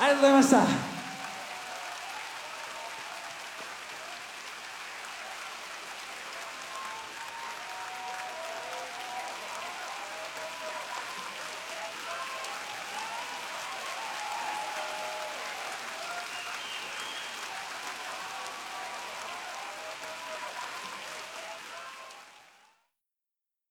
ありがとうございました。